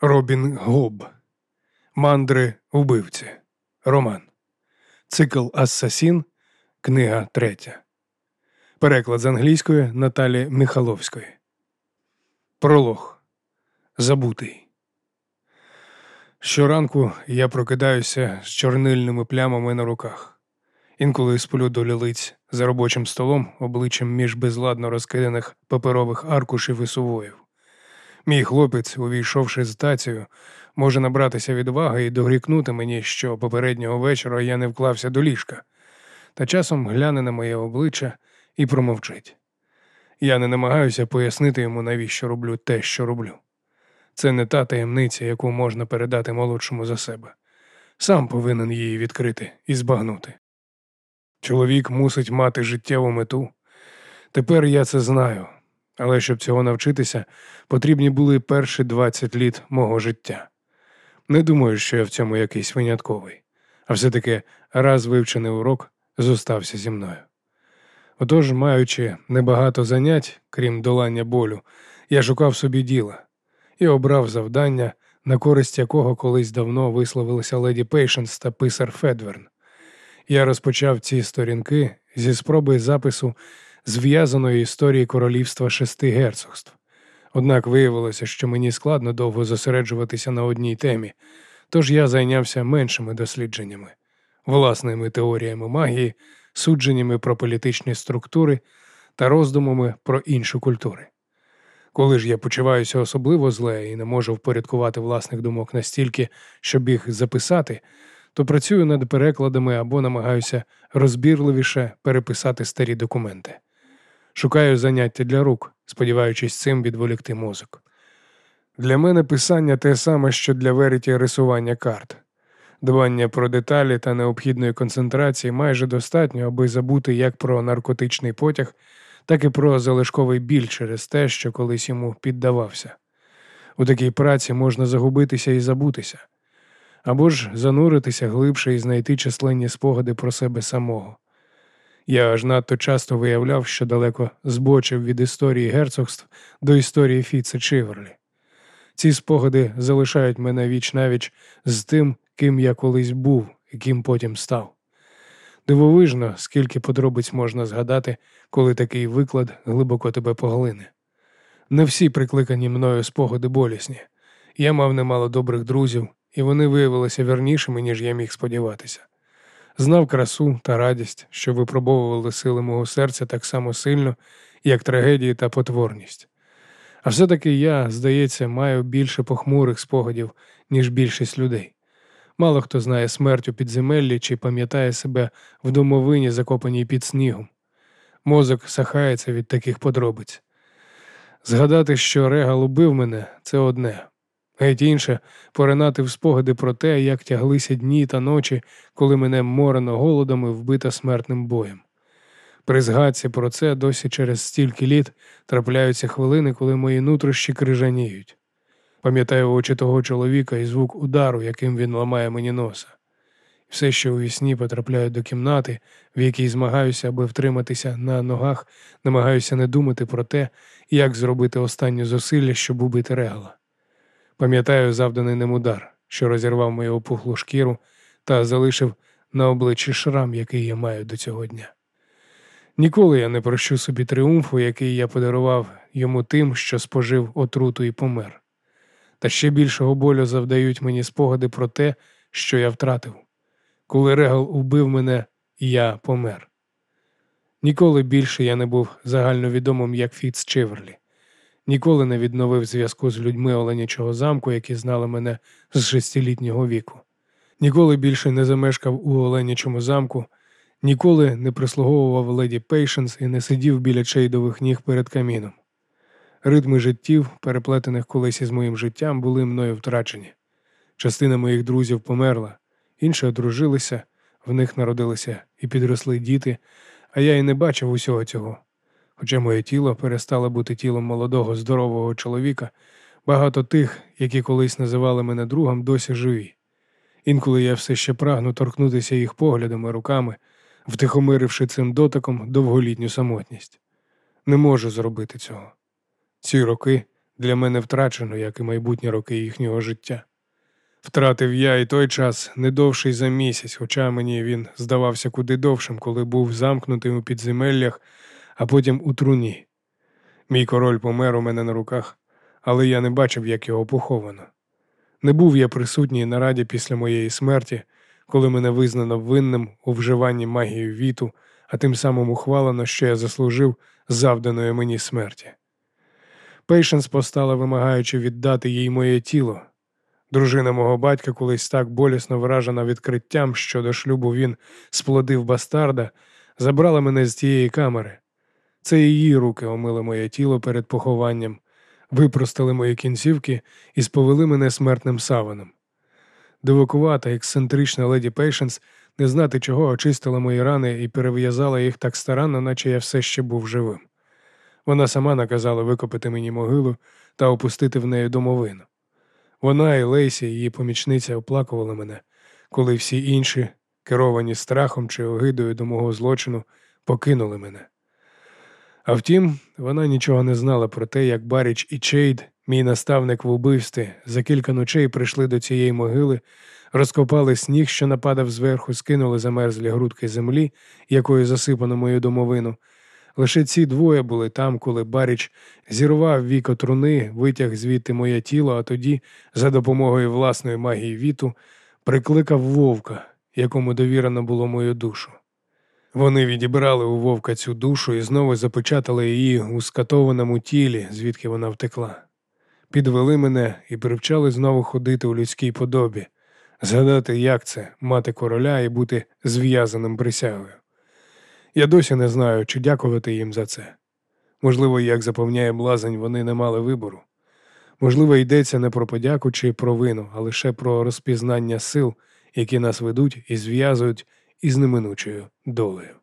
Робін Гоб. Мандри вбивці. Роман. Цикл Ассасін. Книга третя. Переклад з англійської Наталі Михаловської. Пролог. Забутий. Щоранку я прокидаюся з чорнильними плямами на руках. Інколи сплю до лілиць за робочим столом, обличчям між безладно розкиданих паперових аркушів і сувоїв. Мій хлопець, увійшовши з тацію, може набратися відваги і догрікнути мені, що попереднього вечора я не вклався до ліжка, та часом гляне на моє обличчя і промовчить. Я не намагаюся пояснити йому, навіщо роблю те, що роблю. Це не та таємниця, яку можна передати молодшому за себе. Сам повинен її відкрити і збагнути. Чоловік мусить мати життєву мету. Тепер я це знаю, але щоб цього навчитися, потрібні були перші 20 літ мого життя. Не думаю, що я в цьому якийсь винятковий, а все-таки раз вивчений урок зостався зі мною. Отож, маючи небагато занять, крім долання болю, я шукав собі діла і обрав завдання, на користь якого колись давно висловилися леді Пейшенс та писар Федверн. Я розпочав ці сторінки зі спроби запису зв'язаної історії королівства шести герцогств. Однак виявилося, що мені складно довго зосереджуватися на одній темі, тож я зайнявся меншими дослідженнями, власними теоріями магії, судженнями про політичні структури та роздумами про інші культури. Коли ж я почуваюся особливо зле і не можу впорядкувати власних думок настільки, щоб їх записати, то працюю над перекладами або намагаюся розбірливіше переписати старі документи. Шукаю заняття для рук, сподіваючись цим відволікти мозок. Для мене писання те саме, що для Веріті рисування карт. Дбання про деталі та необхідної концентрації майже достатньо, аби забути як про наркотичний потяг, так і про залишковий біль через те, що колись йому піддавався. У такій праці можна загубитися і забутися, або ж зануритися глибше і знайти численні спогади про себе самого. Я аж надто часто виявляв, що далеко збочив від історії герцогств до історії Фіца Чиверлі. Ці спогади залишають мене віч навіч з тим, ким я колись був і ким потім став. Дивовижно, скільки подробиць можна згадати, коли такий виклад глибоко тебе поглине. Не всі прикликані мною спогади болісні. Я мав немало добрих друзів, і вони виявилися вірнішими, ніж я міг сподіватися. Знав красу та радість, що випробовували сили мого серця так само сильно, як трагедії та потворність. А все-таки я, здається, маю більше похмурих спогадів, ніж більшість людей. Мало хто знає смерть у підземеллі чи пам'ятає себе в домовині, закопаній під снігом. Мозок сахається від таких подробиць. Згадати, що регал убив мене, це одне. Геть інше поринати в спогади про те, як тяглися дні та ночі, коли мене морено голодом і вбита смертним боєм. При згадці про це досі через стільки літ трапляються хвилини, коли мої нутрощі крижаніють. Пам'ятаю очі того чоловіка і звук удару, яким він ламає мені носа. Все, що у вісні потрапляю до кімнати, в якій змагаюся, аби втриматися на ногах, намагаюся не думати про те, як зробити останнє зусилля, щоб убити регала. Пам'ятаю завданий ним удар, що розірвав мою опухлу шкіру та залишив на обличчі шрам, який я маю до цього дня. Ніколи я не прощу собі тріумфу, який я подарував йому тим, що спожив отруту і помер. Та ще більшого болю завдають мені спогади про те, що я втратив. Коли Регал убив мене, я помер. Ніколи більше я не був загальновідомим як Фіц Чиверлі. Ніколи не відновив зв'язку з людьми Оленячого замку, які знали мене з шестилітнього віку. Ніколи більше не замешкав у Оленячому замку, ніколи не прислуговував леді Пейшенс і не сидів біля чейдових ніг перед каміном. Ритми життів, переплетених колись із моїм життям, були мною втрачені. Частина моїх друзів померла, інші одружилися, в них народилися і підросли діти, а я й не бачив усього цього. Хоча моє тіло перестало бути тілом молодого, здорового чоловіка, багато тих, які колись називали мене другом, досі живі. Інколи я все ще прагну торкнутися їх поглядами, руками, втихомиривши цим дотиком довголітню самотність. Не можу зробити цього. Ці роки для мене втрачено, як і майбутні роки їхнього життя. Втратив я і той час не довший за місяць, хоча мені він здавався куди довшим, коли був замкнутий у підземеллях, а потім у труні. Мій король помер у мене на руках, але я не бачив, як його поховано. Не був я присутній на раді після моєї смерті, коли мене визнано винним у вживанні магії віту, а тим самим ухвалено, що я заслужив завданої мені смерті. Пейшенс постала, вимагаючи віддати їй моє тіло. Дружина мого батька, колись так болісно вражена відкриттям, що до шлюбу він сплодив бастарда, забрала мене з тієї камери. Це її руки омили моє тіло перед похованням, випростали мої кінцівки і сповели мене смертним саваном. Дивакувата, ексцентрична леді Пейшенс не знати чого очистила мої рани і перев'язала їх так старанно, наче я все ще був живим. Вона сама наказала викопати мені могилу та опустити в неї домовину. Вона і Лейсі, її помічниця, оплакували мене, коли всі інші, керовані страхом чи огидою до мого злочину, покинули мене. А втім, вона нічого не знала про те, як Баріч і Чейд, мій наставник в убивстві, за кілька ночей прийшли до цієї могили, розкопали сніг, що нападав зверху, скинули замерзлі грудки землі, якою засипано мою домовину. Лише ці двоє були там, коли Баріч зірвав віко труни, витяг звідти моє тіло, а тоді, за допомогою власної магії віту, прикликав вовка, якому довірено було мою душу. Вони відібрали у вовка цю душу і знову запечатали її у скатованому тілі, звідки вона втекла. Підвели мене і привчали знову ходити у людській подобі, згадати, як це мати короля і бути зв'язаним присягою. Я досі не знаю, чи дякувати їм за це. Можливо, як запевняє блазень, вони не мали вибору. Можливо, йдеться не про подяку чи провину, а лише про розпізнання сил, які нас ведуть і зв'язують із неминучою долею.